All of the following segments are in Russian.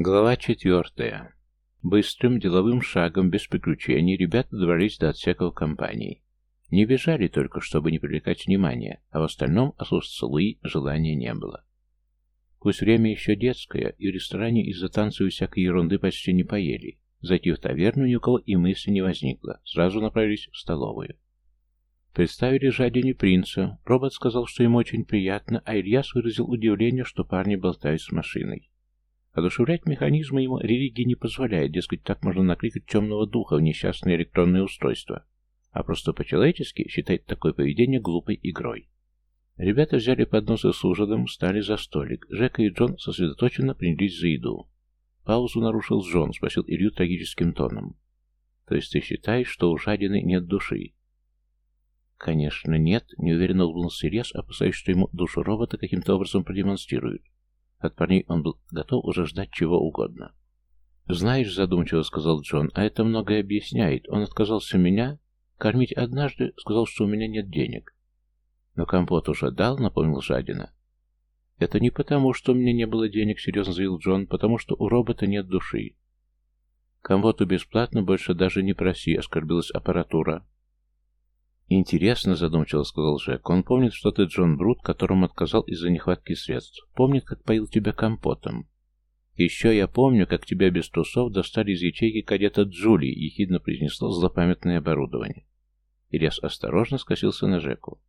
Глава четвертая. Быстрым деловым шагом, без приключений, ребята добрались до отсеков компании. Не бежали только, чтобы не привлекать внимания, а в остальном отсутствия Луи желания не было. Пусть время еще детское, и в ресторане из-за танцев и всякой ерунды почти не поели. Зайти в таверну ни у кого и мысли не возникло. Сразу направились в столовую. Представили жадине принца. Робот сказал, что ему очень приятно, а Ильяс выразил удивление, что парни болтают с машиной. Одушевлять механизмы ему религия не позволяет, дескать, так можно накликать темного духа в несчастное электронное устройство, а просто по-человечески считает такое поведение глупой игрой. Ребята взяли подносы с ужином, встали за столик. Жека и Джон сосредоточенно принялись за еду. Паузу нарушил Джон, спросил Илью трагическим тоном. «То есть ты считаешь, что у жадины нет души?» «Конечно, нет», — неуверенно улыбнулся Ильяс, опасаясь, что ему душу робота каким-то образом продемонстрируют. От парней он был готов уже ждать чего угодно. «Знаешь», — задумчиво сказал Джон, — «а это многое объясняет. Он отказался меня кормить однажды, сказал, что у меня нет денег». «Но компот уже дал», — напомнил Жадина. «Это не потому, что у меня не было денег», — серьезно заявил Джон, — «потому что у робота нет души». «Компоту бесплатно больше даже не проси», — оскорбилась аппаратура. «Интересно», — задумчиво сказал Жек. «Он помнит, что ты Джон Брут, которому отказал из-за нехватки средств. Помнит, как поил тебя компотом. Еще я помню, как тебя без трусов достали из ячейки кадета Джули», — ехидно произнесло злопамятное оборудование. Ильяс осторожно скосился на Жеку.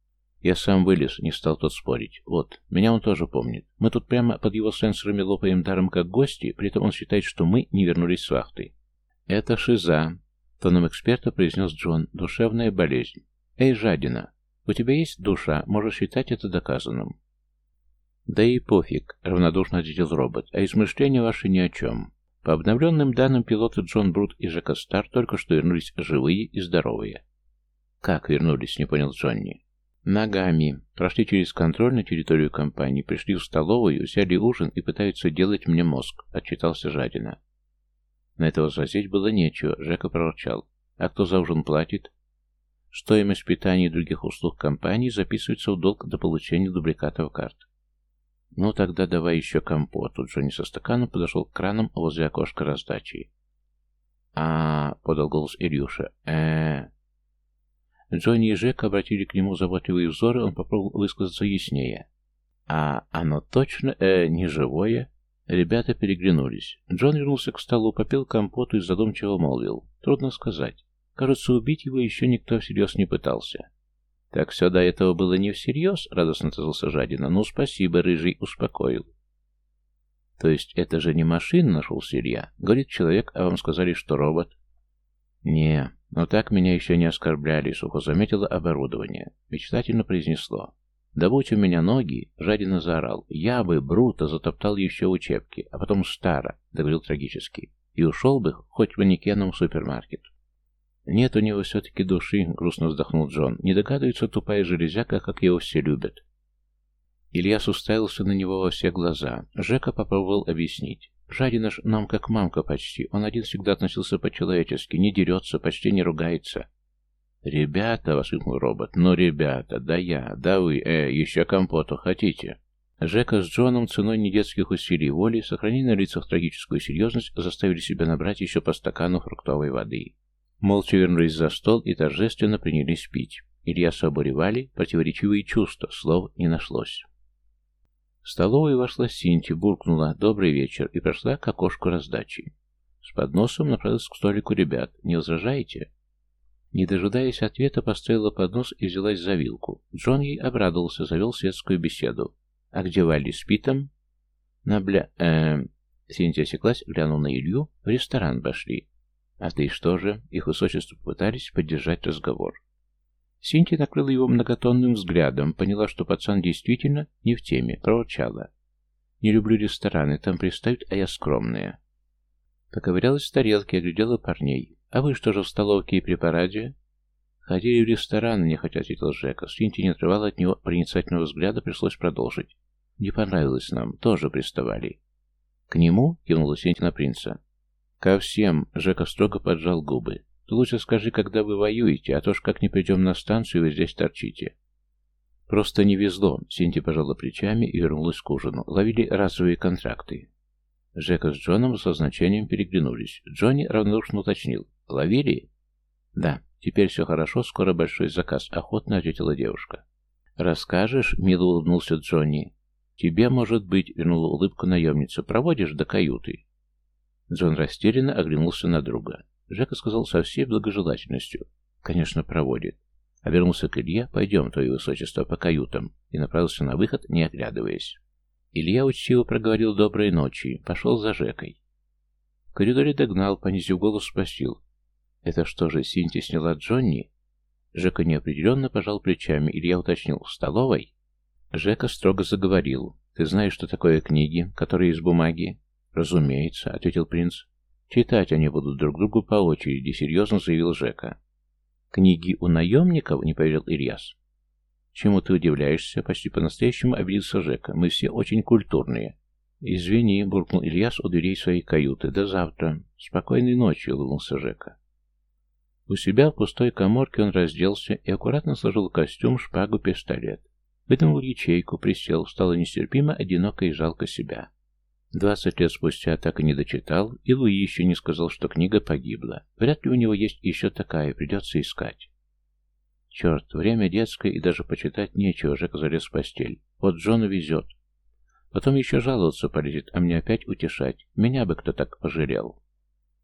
Я сам вылез, не стал тот спорить. Вот, меня он тоже помнит. Мы тут прямо под его сенсорами лопаем даром как гости, при этом он считает, что мы не вернулись с вахты. «Это шиза», — тоном эксперта произнес Джон. «Душевная болезнь. «Эй, жадина, у тебя есть душа, можешь считать это доказанным». «Да и пофиг», — равнодушно ответил робот, — «а измышления ваши ни о чем. По обновленным данным, пилоты Джон Брут и Жека Стар только что вернулись живые и здоровые». «Как вернулись?» — не понял Джонни. «Ногами. Прошли через контроль на территорию компании, пришли в столовую, взяли ужин и пытаются делать мне мозг», — отчитался Жадина. На это возразить было нечего, Жека проворчал. «А кто за ужин платит?» Стоимость питания и других услуг компании записывается в долг до получения дубликатов карт. «Ну, тогда давай еще компот». Тут Джонни со стаканом подошел к кранам возле окошка раздачи. а подал голос Илюша. э Джонни и Жек обратили к нему заботливые взоры, он попробовал высказаться яснее. «А оно точно, э, не живое?» Ребята переглянулись. Джон вернулся к столу, попил компоту и задумчиво молвил. «Трудно сказать. Кажется, убить его еще никто всерьез не пытался. Так все до этого было не всерьез, радостно отозвался Жадина. Ну, спасибо, Рыжий, успокоил. То есть это же не машина, нашелся Илья. Говорит человек, а вам сказали, что робот. Не, но так меня еще не оскорбляли, сухо заметило оборудование. Мечтательно произнесло. Да будь у меня ноги, жадина заорал. Я бы, Бруто, затоптал еще учебки, а потом Стара, договорил трагически. И ушел бы хоть манекеном в супермаркет. «Нет у него все-таки души», — грустно вздохнул Джон. «Не догадывается тупая железяка, как его все любят». Ильяс уставился на него во все глаза. Жека попробовал объяснить. «Жадина ж нам как мамка почти. Он один всегда относился по-человечески, не дерется, почти не ругается». «Ребята!» — воскликнул робот. «Ну, ребята! Да я! Да вы! Э, еще компоту хотите?» Жека с Джоном ценой недетских усилий воли, сохранив на лицах трагическую серьезность, заставили себя набрать еще по стакану фруктовой воды. Молча вернулись за стол и торжественно принялись пить. Ильяса обуревали противоречивые чувства, слов не нашлось. В столовую вошла Синти, буркнула «Добрый вечер» и прошла к окошку раздачи. С подносом направилась к столику ребят. «Не возражаете?» Не дожидаясь ответа, поставила поднос и взялась за вилку. Джон ей обрадовался, завел светскую беседу. «А где Валли с Питом?» «На бля... эм...» Синтия осеклась, глянула на Илью. «В ресторан пошли. «А ты что же?» Их высочество пытались поддержать разговор. Синти накрыла его многотонным взглядом, поняла, что пацан действительно не в теме, проворчала. «Не люблю рестораны, там пристают, а я скромная». Поковырялась в тарелке, оглядела парней. «А вы что же в столовке и при параде?» «Ходили в ресторан», — нехотя ответил Жека. Синти не отрывала от него проницательного взгляда, пришлось продолжить. «Не понравилось нам, тоже приставали». «К нему?» — кивнула Синти на принца. «Ко всем!» — Жека строго поджал губы. «Ты лучше скажи, когда вы воюете, а то ж как не придем на станцию, вы здесь торчите». «Просто не везло», — Синти пожала плечами и вернулась к ужину. Ловили разовые контракты. Жека с Джоном со значением переглянулись. Джонни равнодушно уточнил. «Ловили?» «Да, теперь все хорошо, скоро большой заказ», — охотно ответила девушка. «Расскажешь?» — мило улыбнулся Джонни. «Тебе, может быть», — вернула улыбку наемница, — «проводишь до каюты». Джон растерянно оглянулся на друга. Жека сказал со всей благожелательностью. «Конечно, проводит». Обернулся к Илье, «Пойдем, твое высочество, по каютам», и направился на выход, не оглядываясь. Илья учтиво проговорил «доброй ночи», пошел за Жекой. В коридоре догнал, понизив голос, спросил. «Это что же, Синти сняла Джонни?» Жека неопределенно пожал плечами. Илья уточнил. «В столовой?» Жека строго заговорил. «Ты знаешь, что такое книги, которые из бумаги?» «Разумеется», — ответил принц. «Читать они будут друг другу по очереди», — серьезно заявил Жека. «Книги у наемников?» — не поверил Ильяс. «Чему ты удивляешься?» — почти по-настоящему обиделся Жека. «Мы все очень культурные». «Извини», — буркнул Ильяс у дверей своей каюты. «До завтра». «Спокойной ночи», — улыбнулся Жека. У себя в пустой коморке он разделся и аккуратно сложил костюм, шпагу, пистолет. Вытянул ячейку, присел, стало нестерпимо, одиноко и жалко себя. Двадцать лет спустя так и не дочитал, и Луи еще не сказал, что книга погибла. Вряд ли у него есть еще такая, придется искать. Черт, время детское, и даже почитать нечего, Жека залез в постель. Вот Джону везет. Потом еще жаловаться полезет, а мне опять утешать. Меня бы кто так пожалел.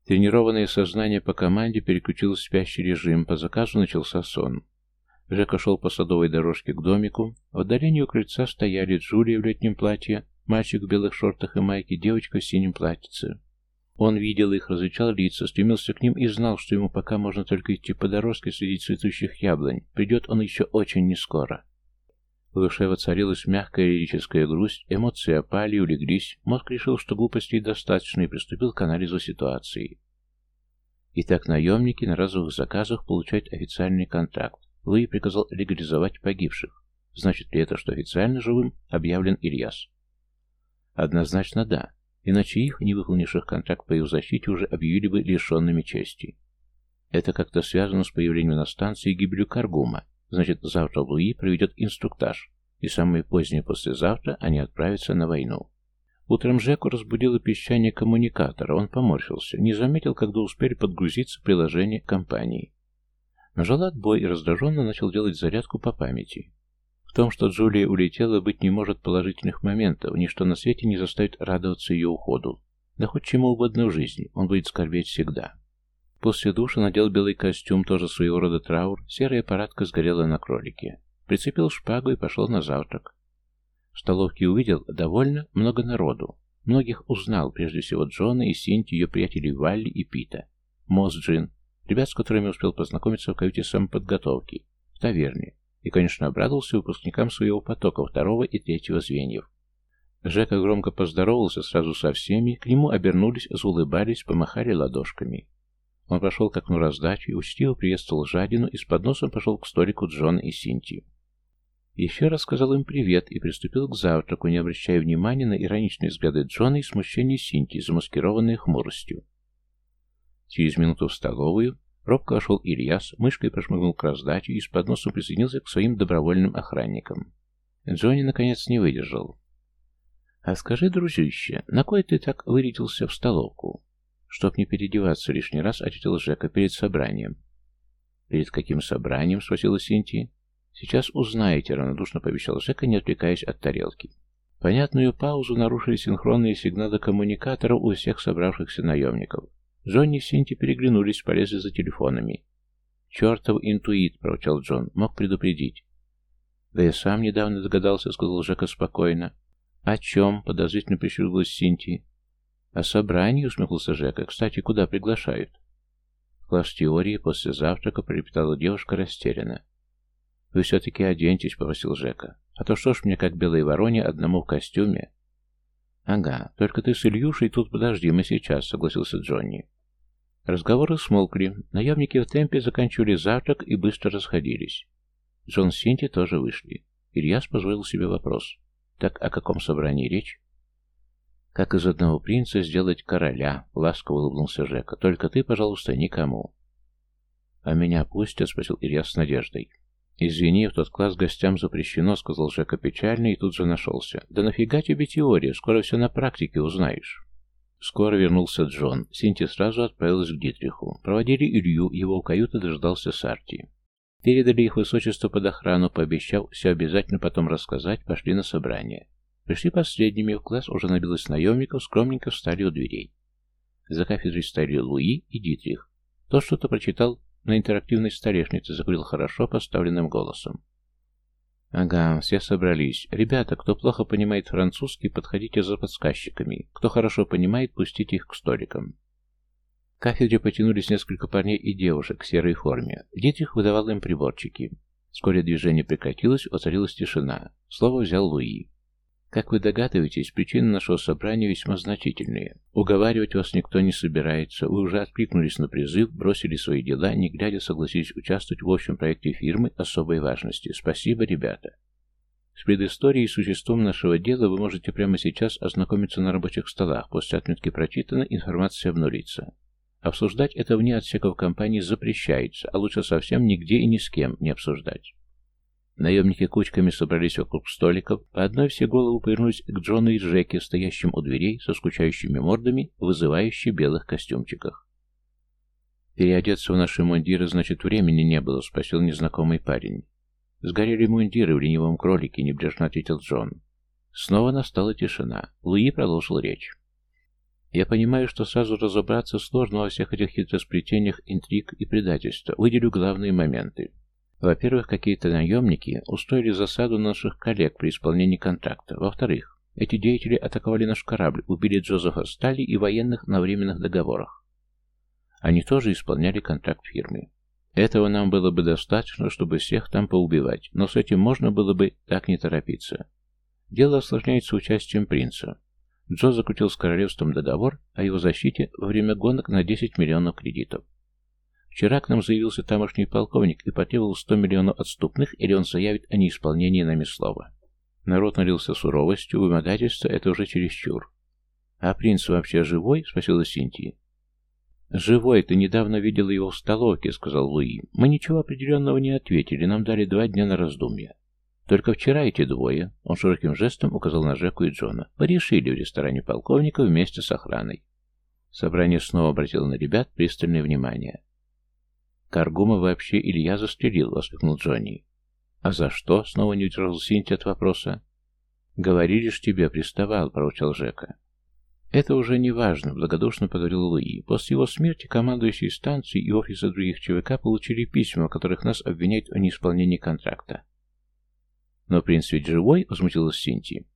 Тренированное сознание по команде переключилось в спящий режим, по заказу начался сон. Жека шел по садовой дорожке к домику. В отдалении у крыльца стояли Джулия в летнем платье, мальчик в белых шортах и майке, девочка в синем платьице. Он видел их, различал лица, стремился к ним и знал, что ему пока можно только идти по дорожке среди цветущих яблонь. Придет он еще очень нескоро. В душе воцарилась мягкая лирическая грусть, эмоции опали, улеглись, мозг решил, что глупостей достаточно, и приступил к анализу ситуации. Итак, наемники на разовых заказах получают официальный контракт. Луи приказал легализовать погибших. Значит ли это, что официально живым объявлен Ильяс? Однозначно да, иначе их, не выполнивших контракт по их защите, уже объявили бы лишенными чести. Это как-то связано с появлением на станции гибелью Каргума, Значит, завтра Луи проведет инструктаж, и самое позднее послезавтра они отправятся на войну. Утром Жеку разбудило пищание коммуникатора. Он поморщился, не заметил, когда успели подгрузиться приложение компании. Нажал отбой и раздраженно начал делать зарядку по памяти. В том, что Джулия улетела, быть не может положительных моментов, ничто на свете не заставит радоваться ее уходу. Да хоть чему угодно в жизни, он будет скорбеть всегда. После душа надел белый костюм, тоже своего рода траур, серая парадка сгорела на кролике. Прицепил шпагу и пошел на завтрак. В столовке увидел довольно много народу. Многих узнал, прежде всего Джона и Синти, ее приятелей Валли и Пита. Мосс Джин, ребят, с которыми успел познакомиться в каюте самоподготовки, в таверне, и, конечно, обрадовался выпускникам своего потока второго и третьего звеньев. Жека громко поздоровался сразу со всеми, к нему обернулись, заулыбались, помахали ладошками. Он прошел к окну раздачи, учтиво приветствовал жадину и с подносом пошел к столику Джона и Синти. Еще раз сказал им привет и приступил к завтраку, не обращая внимания на ироничные взгляды Джона и смущение Синти, замаскированные хмуростью. Через минуту в столовую робко вошел Ильяс, мышкой прошмыгнул к раздаче и с подносом присоединился к своим добровольным охранникам. Джонни, наконец, не выдержал. «А скажи, дружище, на кой ты так вырядился в столовку?» «Чтоб не переодеваться лишний раз», — ответил Жека перед собранием. «Перед каким собранием?» — спросила Синтия. «Сейчас узнаете», — равнодушно пообещал Жека, не отвлекаясь от тарелки. Понятную паузу нарушили синхронные сигналы коммуникаторов у всех собравшихся наемников. Джонни и Синти переглянулись, полезли за телефонами. «Чертов интуит», — проворчал Джон, — «мог предупредить». «Да я сам недавно догадался», — сказал Жека спокойно. «О чем?» — подозрительно прищурилась Синти. «О собрании?» — усмехнулся Жека. «Кстати, куда приглашают?» В класс теории после завтрака пролепетала девушка растерянно. «Вы все-таки оденьтесь», — попросил Жека. «А то что ж мне, как белой вороне, одному в костюме?» «Ага, только ты с Ильюшей тут подожди, мы сейчас», — согласился Джонни. Разговоры смолкли. Наемники в темпе заканчивали завтрак и быстро расходились. Джон Синти тоже вышли. Ильяс позволил себе вопрос. «Так о каком собрании речь?» «Как из одного принца сделать короля?» — ласково улыбнулся Жека. «Только ты, пожалуйста, никому». «А меня пустят?» — спросил Илья с надеждой. «Извини, в тот класс гостям запрещено», — сказал Жека печально и тут же нашелся. «Да нафига тебе теория? Скоро все на практике узнаешь». Скоро вернулся Джон. Синти сразу отправилась к Дитриху. Проводили Илью, его у каюты дождался Сарти. Передали их высочество под охрану, пообещав все обязательно потом рассказать, пошли на собрание. Пришли последними, в класс уже набилось наемников, скромненько встали у дверей. За кафедрой стояли Луи и Дитрих. Тот что-то прочитал на интерактивной столешнице, заговорил хорошо поставленным голосом. «Ага, все собрались. Ребята, кто плохо понимает французский, подходите за подсказчиками. Кто хорошо понимает, пустите их к столикам». К кафедре потянулись несколько парней и девушек в серой форме. Дитрих выдавал им приборчики. Вскоре движение прекратилось, воцарилась тишина. Слово взял Луи. Как вы догадываетесь, причины нашего собрания весьма значительные. Уговаривать вас никто не собирается. Вы уже откликнулись на призыв, бросили свои дела, не глядя согласились участвовать в общем проекте фирмы особой важности. Спасибо, ребята. С предысторией и существом нашего дела вы можете прямо сейчас ознакомиться на рабочих столах. После отметки прочитана, информация обнулится. Обсуждать это вне отсеков компании запрещается, а лучше совсем нигде и ни с кем не обсуждать. Наемники кучками собрались вокруг столиков, по одной все головы повернулись к Джону и Джеки, стоящим у дверей со скучающими мордами, вызывающие белых костюмчиках. «Переодеться в наши мундиры, значит, времени не было», — спросил незнакомый парень. «Сгорели мундиры в ленивом кролике», — небрежно ответил Джон. Снова настала тишина. Луи продолжил речь. «Я понимаю, что сразу разобраться сложно во всех этих хитросплетениях, интриг и предательства. Выделю главные моменты. Во-первых, какие-то наемники устроили засаду наших коллег при исполнении контракта. Во-вторых, эти деятели атаковали наш корабль, убили Джозефа Стали и военных на временных договорах. Они тоже исполняли контракт фирмы. Этого нам было бы достаточно, чтобы всех там поубивать, но с этим можно было бы так не торопиться. Дело осложняется участием принца. Джо закрутил с королевством договор о его защите во время гонок на 10 миллионов кредитов. Вчера к нам заявился тамошний полковник и потребовал 100 миллионов отступных, или он заявит о неисполнении нами слова. Народ налился суровостью, вымогательство — это уже чересчур. «А принц вообще живой?» — спросила Синтия. «Живой, ты недавно видела его в столовке», — сказал Луи. «Мы ничего определенного не ответили, нам дали два дня на раздумье. Только вчера эти двое, он широким жестом указал на Жеку и Джона, порешили в ресторане полковника вместе с охраной». Собрание снова обратило на ребят пристальное внимание. «Каргума вообще Илья застрелил», — воскликнул Джонни. «А за что?» — снова не удержал Синти от вопроса. «Говорили ж тебе, приставал», — проучал Жека. «Это уже не важно», — благодушно поговорил Луи. «После его смерти командующие станции и офисы других ЧВК получили письма, в которых нас обвиняют в неисполнении контракта». «Но принц ведь живой?» — возмутилась Синти.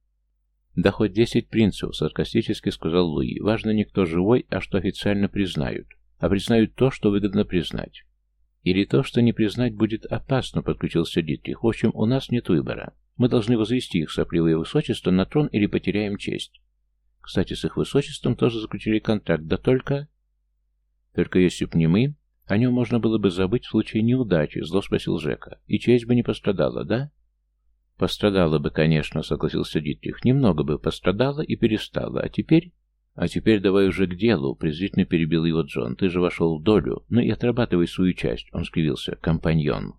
«Да хоть десять принцев», — саркастически сказал Луи. «Важно не кто живой, а что официально признают. А признают то, что выгодно признать. Или то, что не признать будет опасно, подключился Дитрих. В общем, у нас нет выбора. Мы должны возвести их сопливое высочество на трон или потеряем честь. Кстати, с их высочеством тоже заключили контракт, да только... Только если б не мы, о нем можно было бы забыть в случае неудачи, зло спросил Жека. И честь бы не пострадала, да? Пострадала бы, конечно, согласился Дитрих. Немного бы пострадала и перестала. А теперь... «А теперь давай уже к делу», — презрительно перебил его Джон. «Ты же вошел в долю. Ну и отрабатывай свою часть», — он скривился. «Компаньон».